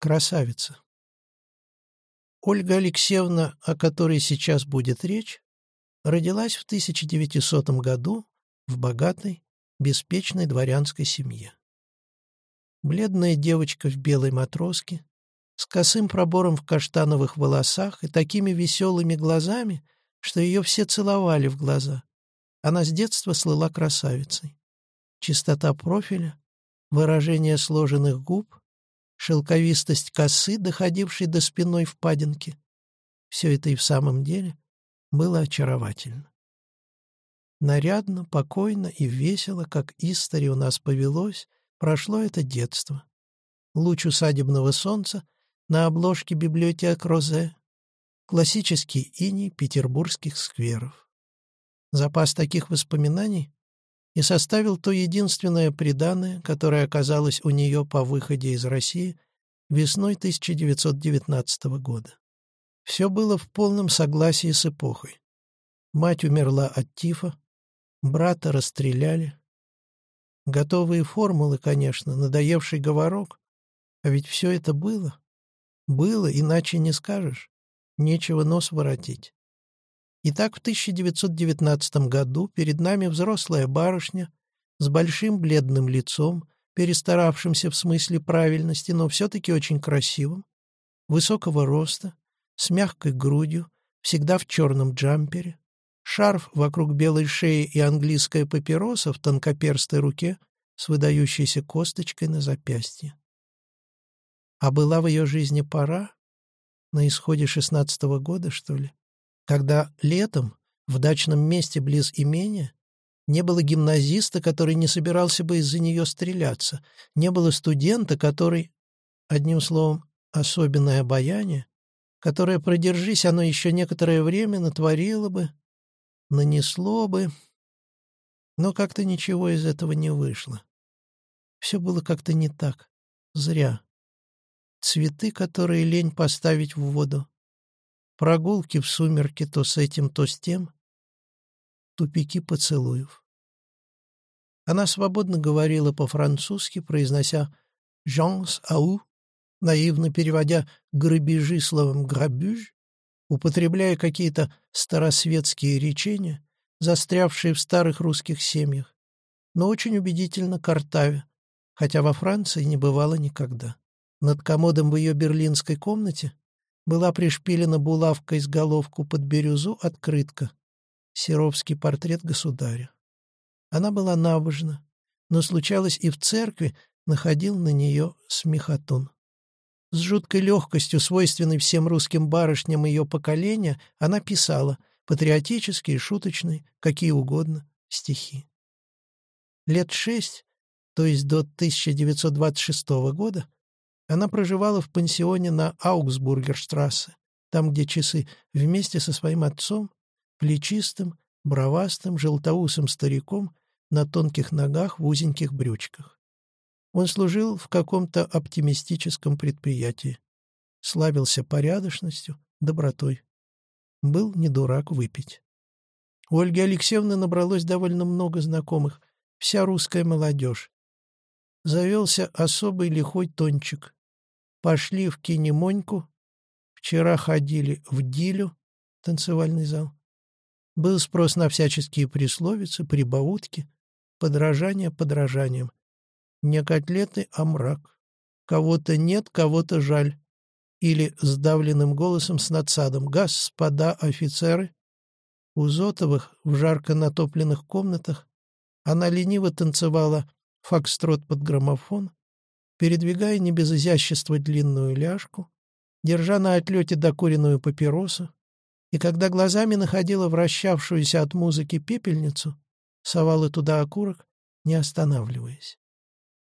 Красавица. Ольга Алексеевна, о которой сейчас будет речь, родилась в 1900 году в богатой, беспечной дворянской семье. Бледная девочка в белой матроске, с косым пробором в каштановых волосах и такими веселыми глазами, что ее все целовали в глаза. Она с детства слыла красавицей. Чистота профиля, выражение сложенных губ, шелковистость косы, доходившей до спиной впадинки. Все это и в самом деле было очаровательно. Нарядно, покойно и весело, как истори у нас повелось, прошло это детство. Луч усадебного солнца на обложке библиотек Розе, классический иней петербургских скверов. Запас таких воспоминаний и составил то единственное преданное, которое оказалось у нее по выходе из России весной 1919 года. Все было в полном согласии с эпохой. Мать умерла от тифа, брата расстреляли. Готовые формулы, конечно, надоевший говорок, а ведь все это было. Было, иначе не скажешь. Нечего нос воротить. Итак, в 1919 году перед нами взрослая барышня с большим бледным лицом, перестаравшимся в смысле правильности, но все-таки очень красивым, высокого роста, с мягкой грудью, всегда в черном джампере, шарф вокруг белой шеи и английская папироса в тонкоперстой руке с выдающейся косточкой на запястье. А была в ее жизни пора, на исходе шестнадцатого года, что ли, когда летом в дачном месте близ имения не было гимназиста, который не собирался бы из-за нее стреляться, не было студента, который, одним словом, особенное обаяние, которое, продержись оно еще некоторое время, натворило бы, нанесло бы, но как-то ничего из этого не вышло. Все было как-то не так, зря. Цветы, которые лень поставить в воду, Прогулки в сумерки то с этим, то с тем. Тупики поцелуев. Она свободно говорила по-французски, произнося «gens ау», наивно переводя «грабежи» словом «грабюж», употребляя какие-то старосветские речения, застрявшие в старых русских семьях, но очень убедительно картавя, хотя во Франции не бывало никогда. Над комодом в ее берлинской комнате была пришпилена булавкой с головку под бирюзу открытка «Серовский портрет государя». Она была набожна, но случалось и в церкви находил на нее смехотун. С жуткой легкостью, свойственной всем русским барышням ее поколения, она писала патриотические, шуточные, какие угодно, стихи. Лет шесть, то есть до 1926 года, она проживала в пансионе на Аугсбургерштрассе, там, где часы, вместе со своим отцом, плечистым, бровастым, желтоусым стариком на тонких ногах в узеньких брючках. Он служил в каком-то оптимистическом предприятии. Славился порядочностью, добротой. Был не дурак выпить. У Ольги Алексеевны набралось довольно много знакомых, вся русская молодежь. Завелся особый лихой тончик, Пошли в кинемоньку. Вчера ходили в Дилю, танцевальный зал. Был спрос на всяческие присловицы, прибаутки, подражание подражанием. Не котлеты, а мрак. Кого-то нет, кого-то жаль. Или сдавленным голосом с надсадом «Господа офицеры!» У Зотовых в жарко натопленных комнатах она лениво танцевала фокстрот под граммофон, передвигая не без изящества длинную ляжку, держа на отлете докуренную папиросу, и когда глазами находила вращавшуюся от музыки пепельницу, совала туда окурок, не останавливаясь.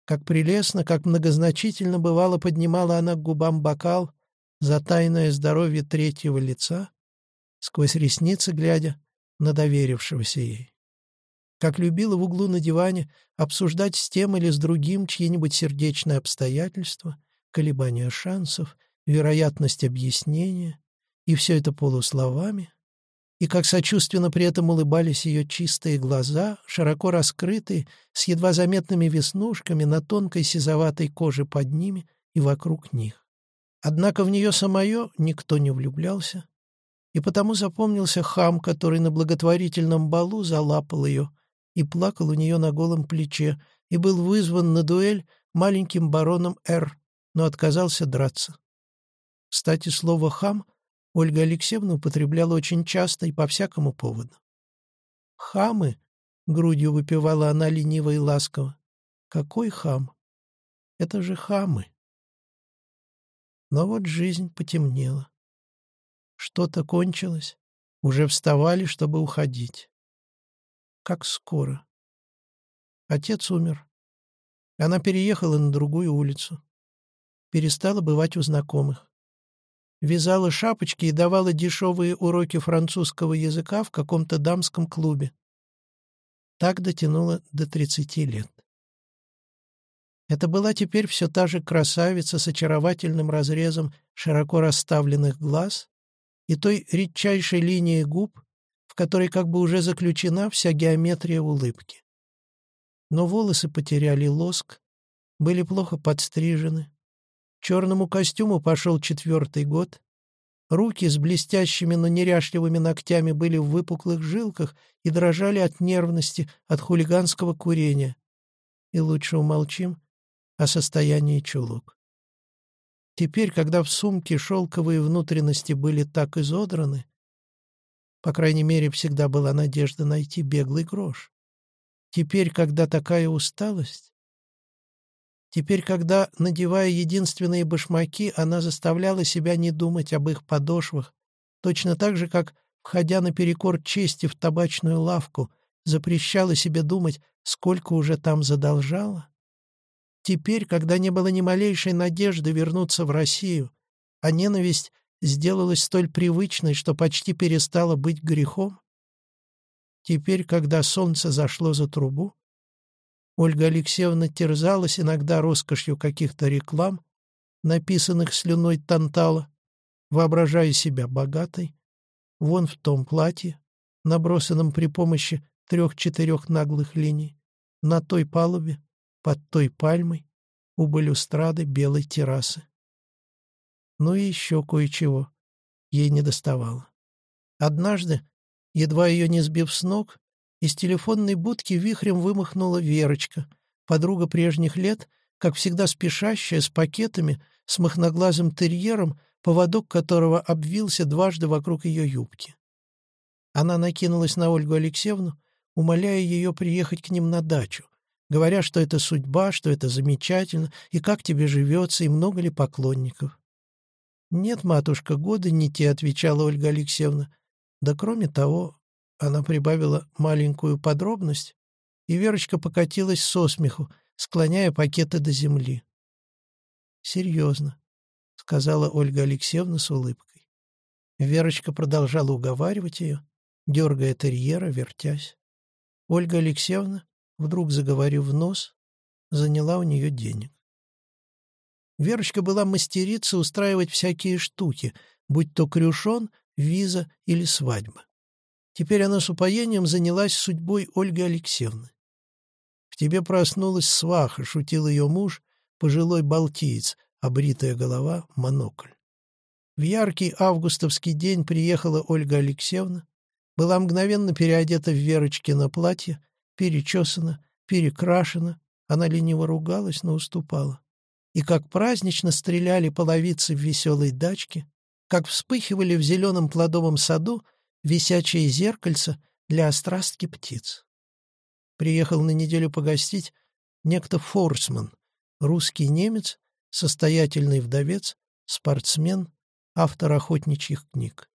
Как прелестно, как многозначительно бывало поднимала она к губам бокал за тайное здоровье третьего лица, сквозь ресницы глядя на доверившегося ей как любила в углу на диване обсуждать с тем или с другим чьи-нибудь сердечные обстоятельства, колебания шансов, вероятность объяснения, и все это полусловами, и как сочувственно при этом улыбались ее чистые глаза, широко раскрытые, с едва заметными веснушками на тонкой сизоватой коже под ними и вокруг них. Однако в нее самое никто не влюблялся, и потому запомнился хам, который на благотворительном балу залапал ее и плакал у нее на голом плече, и был вызван на дуэль маленьким бароном Р., но отказался драться. Кстати, слово «хам» Ольга Алексеевна употребляла очень часто и по всякому поводу. «Хамы!» — грудью выпивала она лениво и ласково. «Какой хам? Это же хамы!» Но вот жизнь потемнела. Что-то кончилось, уже вставали, чтобы уходить. Как скоро. Отец умер. Она переехала на другую улицу. Перестала бывать у знакомых. Вязала шапочки и давала дешевые уроки французского языка в каком-то дамском клубе. Так дотянула до 30 лет. Это была теперь все та же красавица с очаровательным разрезом широко расставленных глаз и той редчайшей линией губ, которой как бы уже заключена вся геометрия улыбки. Но волосы потеряли лоск, были плохо подстрижены, Черному костюму пошел четвертый год. Руки с блестящими, но неряшливыми ногтями были в выпуклых жилках и дрожали от нервности, от хулиганского курения. И лучше умолчим о состоянии чулок. Теперь, когда в сумке шелковые внутренности были так изодраны, по крайней мере, всегда была надежда найти беглый грош. Теперь, когда такая усталость, Теперь, когда, надевая единственные башмаки, она заставляла себя не думать об их подошвах, точно так же, как, входя наперекор чести в табачную лавку, запрещала себе думать, сколько уже там задолжала. Теперь, когда не было ни малейшей надежды вернуться в Россию, а ненависть сделалась столь привычной, что почти перестала быть грехом, теперь, когда солнце зашло за трубу, Ольга Алексеевна терзалась иногда роскошью каких-то реклам, написанных слюной Тантала, воображая себя богатой, вон в том платье, набросанном при помощи трех-четырех наглых линий, на той палубе, под той пальмой, у балюстрады белой террасы. Ну и еще кое-чего ей не доставало. Однажды, едва ее не сбив с ног, из телефонной будки вихрем вымахнула Верочка, подруга прежних лет, как всегда спешащая, с пакетами, с махноглазым терьером, поводок которого обвился дважды вокруг ее юбки. Она накинулась на Ольгу Алексеевну, умоляя ее приехать к ним на дачу, говоря, что это судьба, что это замечательно, и как тебе живется, и много ли поклонников. «Нет, матушка, годы не те», — отвечала Ольга Алексеевна. «Да кроме того, она прибавила маленькую подробность, и Верочка покатилась со смеху, склоняя пакеты до земли. «Серьезно», — сказала Ольга Алексеевна с улыбкой. Верочка продолжала уговаривать ее, дергая терьера, вертясь. Ольга Алексеевна, вдруг заговорив в нос, заняла у нее денег. Верочка была мастерица устраивать всякие штуки, будь то крюшон, виза или свадьба. Теперь она с упоением занялась судьбой Ольги Алексеевны. «В тебе проснулась сваха», — шутил ее муж, пожилой балтиец, обритая голова, монокль. В яркий августовский день приехала Ольга Алексеевна, была мгновенно переодета в Верочкино платье, перечесана, перекрашена, она лениво ругалась, но уступала. И как празднично стреляли половицы в веселой дачке, как вспыхивали в зеленом плодовом саду висячее зеркальце для острастки птиц. Приехал на неделю погостить некто Форсман, русский немец, состоятельный вдовец, спортсмен, автор охотничьих книг.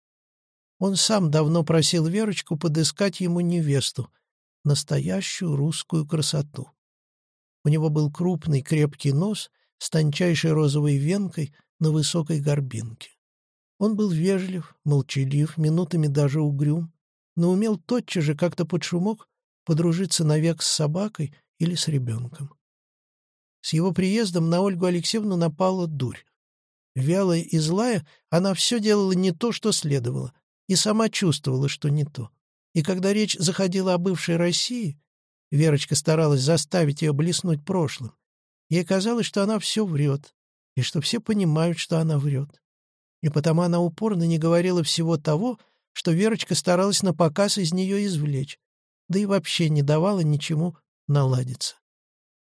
Он сам давно просил Верочку подыскать ему невесту, настоящую русскую красоту. У него был крупный крепкий нос с тончайшей розовой венкой на высокой горбинке. Он был вежлив, молчалив, минутами даже угрюм, но умел тотчас же как-то под шумок подружиться навек с собакой или с ребенком. С его приездом на Ольгу Алексеевну напала дурь. Вялая и злая, она все делала не то, что следовало, и сама чувствовала, что не то. И когда речь заходила о бывшей России, Верочка старалась заставить ее блеснуть прошлым. Ей казалось, что она все врет, и что все понимают, что она врет. И потому она упорно не говорила всего того, что Верочка старалась на показ из нее извлечь, да и вообще не давала ничему наладиться.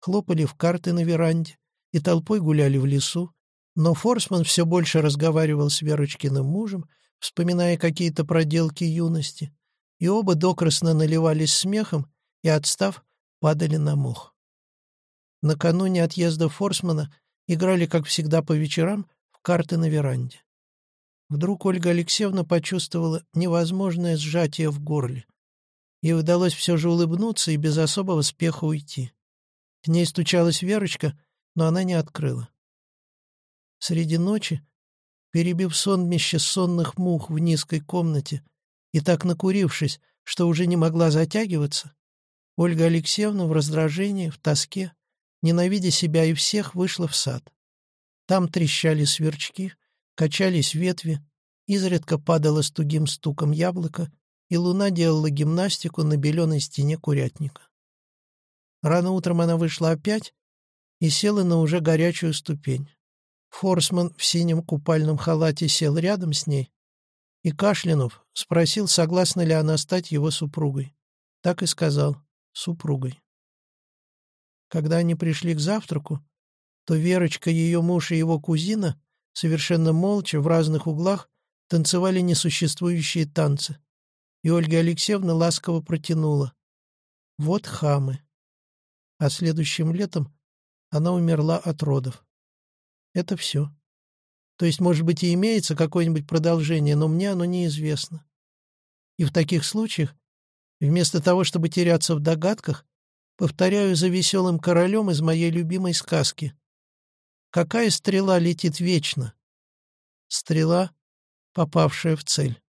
Хлопали в карты на веранде и толпой гуляли в лесу, но Форсман все больше разговаривал с Верочкиным мужем, вспоминая какие-то проделки юности, и оба докрасно наливались смехом и, отстав, падали на мох. Накануне отъезда Форсмана играли, как всегда по вечерам, в карты на веранде. Вдруг Ольга Алексеевна почувствовала невозможное сжатие в горле. Ей удалось все же улыбнуться и без особого спеха уйти. К ней стучалась Верочка, но она не открыла. Среди ночи, перебив сонмище сонных мух в низкой комнате и так накурившись, что уже не могла затягиваться, Ольга Алексеевна в раздражении, в тоске, ненавидя себя и всех, вышла в сад. Там трещали сверчки, качались ветви, изредка падало с тугим стуком яблоко, и луна делала гимнастику на беленой стене курятника. Рано утром она вышла опять и села на уже горячую ступень. Форсман в синем купальном халате сел рядом с ней и, кашлянув, спросил, согласна ли она стать его супругой. Так и сказал — супругой. Когда они пришли к завтраку, то Верочка, ее муж и его кузина совершенно молча в разных углах танцевали несуществующие танцы. И Ольга Алексеевна ласково протянула. «Вот хамы». А следующим летом она умерла от родов. Это все. То есть, может быть, и имеется какое-нибудь продолжение, но мне оно неизвестно. И в таких случаях, вместо того, чтобы теряться в догадках, повторяю за веселым королем из моей любимой сказки. Какая стрела летит вечно? Стрела, попавшая в цель.